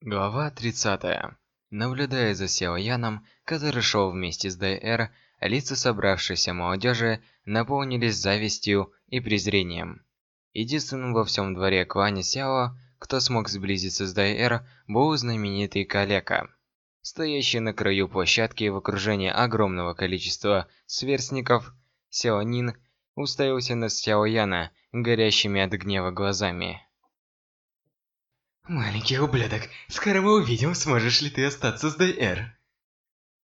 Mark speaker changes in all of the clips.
Speaker 1: Глава 30. Наблюдая за Сяо Яном, который шел вместе с Д.Р., лица собравшейся молодежи наполнились завистью и презрением. Единственным во всем дворе клане Сяо, кто смог сблизиться с Д.Р., был знаменитый калека. Стоящий на краю площадки в окружении огромного количества сверстников, Сяо Нин уставился на Сяо Яна горящими от гнева глазами.
Speaker 2: Маленький ублюдок, скоро мы увидим, сможешь ли ты остаться с Д.Р.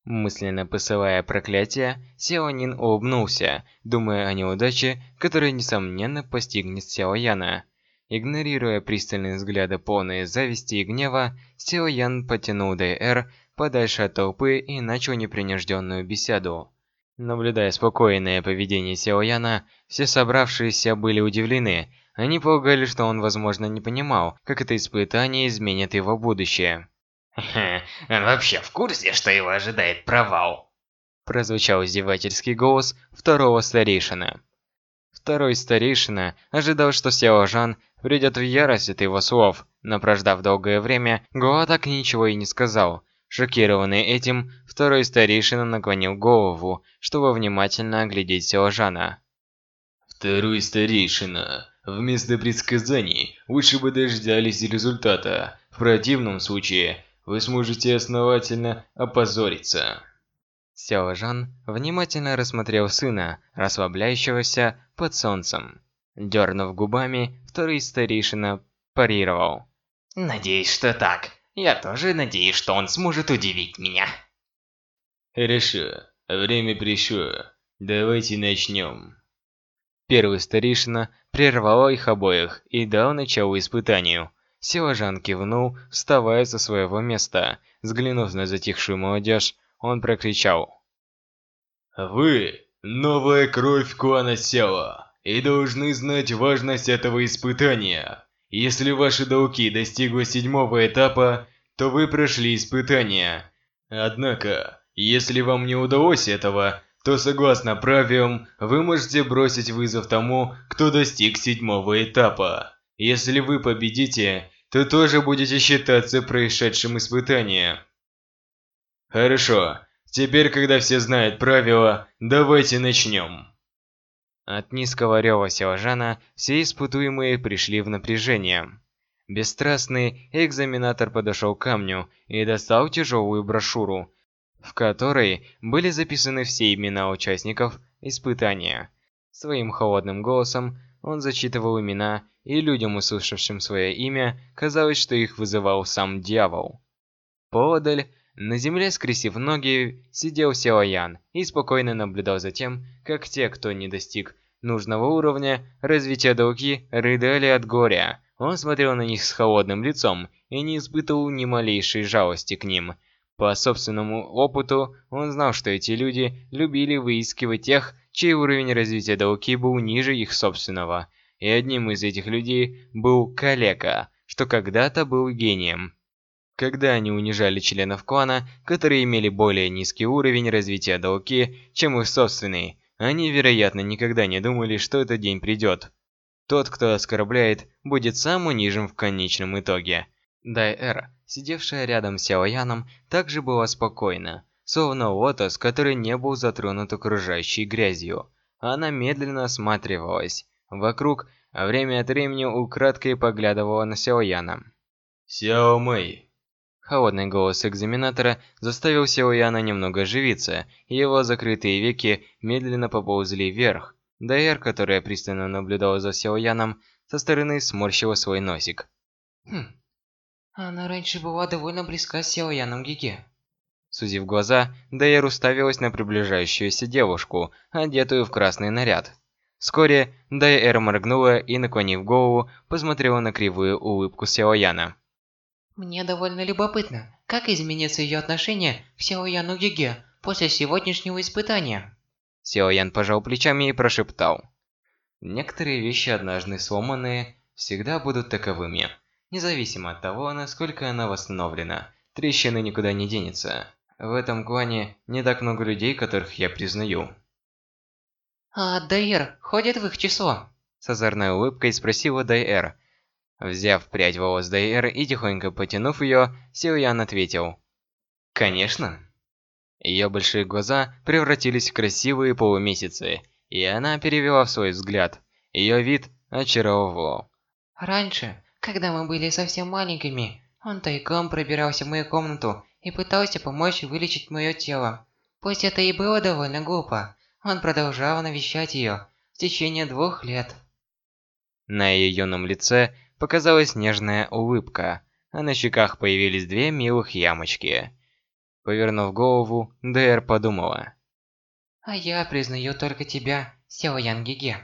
Speaker 1: Мысленно посылая проклятие, Сяо Нин улыбнулся, думая о неудаче, которая, несомненно, постигнет Сяо Яна. Игнорируя пристальные взгляды полные зависти и гнева, Сяо Ян потянул Д.Р. подальше от толпы и начал непринужденную беседу. Наблюдая спокойное поведение Сяо Яна, все собравшиеся были удивлены, они полагали, что он, возможно, не понимал, как это испытание изменит его будущее.
Speaker 3: «Хе, он вообще в курсе, что его ожидает провал?»
Speaker 1: Прозвучал издевательский голос второго старейшины. Второй старейшина ожидал, что Сяо Жан придет в ярость от его слов, но прождав долгое время, Гоа так ничего и не сказал. Шокированный этим, второй старейшина наклонил голову, чтобы внимательно оглядеть Сяо Жана.
Speaker 4: Второй старейшина, Вместо предсказаний, лучше бы дождались результата. В противном случае, вы сможете основательно опозориться.
Speaker 1: Сяо Жан внимательно рассмотрел сына, расслабляющегося под солнцем. Дернув губами, второй старейшина парировал.
Speaker 3: «Надеюсь, что так. Я тоже надеюсь, что он сможет удивить меня».
Speaker 4: Хорошо, время пришло. Давайте начнем.
Speaker 1: Первый старейшина прервал их обоих и дал начало испытанию. Силажан кивнул, вставая со своего места. Взглянув на затихшую молодежь, он прокричал.
Speaker 4: «Вы – новая кровь клана Села, и должны знать важность этого испытания. Если ваши долги достигли седьмого этапа, то вы прошли испытание. Однако, если вам не удалось этого, то согласно правилам, вы можете бросить вызов тому, кто достиг седьмого этапа. Если вы победите, то тоже будете считаться происшедшим испытанием. Хорошо, теперь, когда все знают правила, давайте начнем.
Speaker 1: От низкого рева Силажана все испытуемые пришли в напряжение. Бесстрастный экзаменатор подошел к камню и достал тяжелую брошюру, в которой были записаны все имена участников испытания. Своим холодным голосом он зачитывал имена, и людям, услышавшим свое имя, казалось, что их вызывал сам дьявол. Поодаль, на земле скрестив ноги, сидел Силаян и спокойно наблюдал за тем, как те, кто не достиг нужного уровня развития долги, рыдали от горя. Он смотрел на них с холодным лицом и не испытывал ни малейшей жалости к ним – по собственному опыту, он знал, что эти люди любили выискивать тех, чей уровень развития Дауки был ниже их собственного. И одним из этих людей был Калека, что когда-то был гением. Когда они унижали членов клана, которые имели более низкий уровень развития Дауки, чем их собственный, они, вероятно, никогда не думали, что этот день придет. Тот, кто оскорбляет, будет сам унижен в конечном итоге. Дай-Эр, сидевшая рядом с Сяояном, также была спокойна, словно лотос, который не был затронут окружающей грязью. Она медленно осматривалась вокруг, а время от времени украдкой поглядывала на Сяояна.
Speaker 4: «Сяо Мэй!»
Speaker 1: Холодный голос экзаменатора заставил Сяояна немного оживиться, и его закрытые веки медленно поползли вверх. Дайер, которая пристально наблюдала за Сяояном, со стороны сморщила свой носик.
Speaker 2: «Хм, она раньше была довольно близка с Силаяном Гиге.
Speaker 1: Сузив глаза, Дайер уставилась на приближающуюся девушку, одетую в красный наряд. Вскоре Дайер моргнула и, наклонив голову, посмотрела на кривую улыбку Сяояна.
Speaker 2: «Мне довольно любопытно, как изменится ее отношение к Сяояну Гиге после сегодняшнего испытания?»
Speaker 1: Сяоян пожал плечами и прошептал. «Некоторые вещи, однажды сломанные, всегда будут таковыми». Независимо от того, насколько она восстановлена, трещины никуда не денется. В этом клане не так много людей, которых я признаю.
Speaker 2: «А Дайер ходит в их число?»
Speaker 1: С озорной улыбкой спросила Дайер. Взяв прядь волос Дайэр и тихонько потянув ее, Сил Ян ответил. «Конечно». Ее большие глаза превратились в красивые полумесяцы, и она перевела в свой взгляд. Ее вид очаровывал.
Speaker 2: Раньше, когда мы были совсем маленькими, он тайком пробирался в мою комнату и пытался помочь вылечить мое тело. Пусть это и было довольно глупо, он продолжал навещать ее в течение двух лет.
Speaker 1: На ее юном лице показалась нежная улыбка, а на щеках появились две милых ямочки. Повернув голову, Дэр подумала.
Speaker 2: А я признаю только тебя, Сяо Ян Гиге.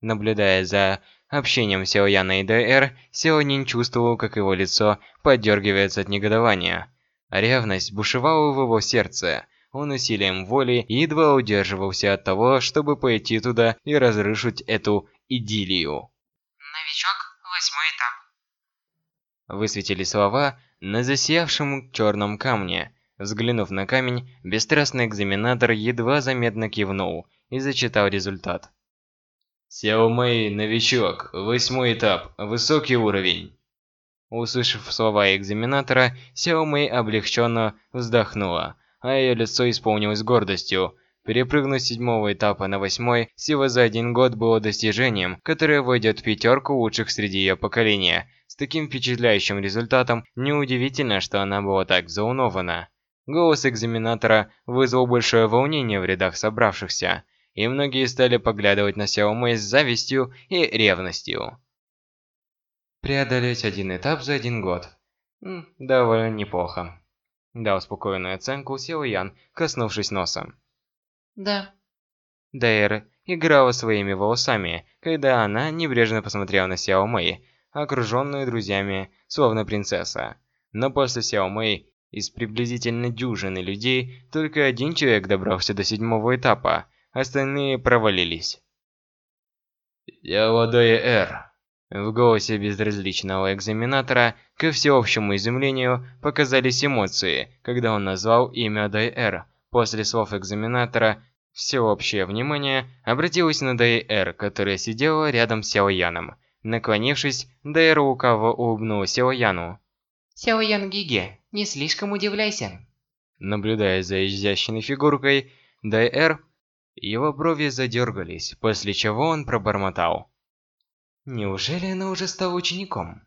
Speaker 1: Наблюдая за общением Сяо Яна и Дэр, Сяо Нин чувствовал, как его лицо поддергивается от негодования. Ревность бушевала в его сердце. Он усилием воли едва удерживался от того, чтобы пойти туда и разрушить эту идиллию.
Speaker 2: Новичок, восьмой этап.
Speaker 1: Высветили слова на засиявшем черном камне. Взглянув на камень, бесстрастный экзаменатор едва заметно кивнул и зачитал результат.
Speaker 4: Сяо Мэй, новичок, восьмой этап, высокий уровень.
Speaker 1: Услышав слова экзаменатора, Сяо Мэй облегченно вздохнула, а ее лицо исполнилось гордостью. Перепрыгнуть с седьмого этапа на восьмой всего за один год было достижением, которое войдет в пятерку лучших среди ее поколения. С таким впечатляющим результатом, неудивительно, что она была так взволнована. Голос экзаменатора вызвал большое волнение в рядах собравшихся и многие стали поглядывать на Сяо Мэй с завистью и ревностью. Преодолеть один этап за один год. Довольно неплохо. Дал спокойную оценку Сяо Ян, коснувшись носа.
Speaker 2: Да.
Speaker 1: Дайер играла своими волосами, когда она небрежно посмотрела на Сяо Мэй, окруженную друзьями, словно принцесса. Но после Сяо Мэй из приблизительно дюжины людей только один человек добрался до седьмого этапа, Остальные провалились.
Speaker 4: «Я Ладоя Эр».
Speaker 1: В голосе безразличного экзаменатора, ко всеобщему изумлению, показались эмоции, когда он назвал имя Дайэр. После слов экзаменатора, всеобщее внимание обратилось на Дайэр, которая сидела рядом с Сяо Яном. Наклонившись, Дайэр лукаво улыбнулась Сяо Яну.
Speaker 2: Сяо Ян Гиге, не слишком удивляйся.
Speaker 1: Наблюдая за изящной фигуркой, Дайэр его брови задергались, после чего он пробормотал. «Неужели она уже стала учеником?»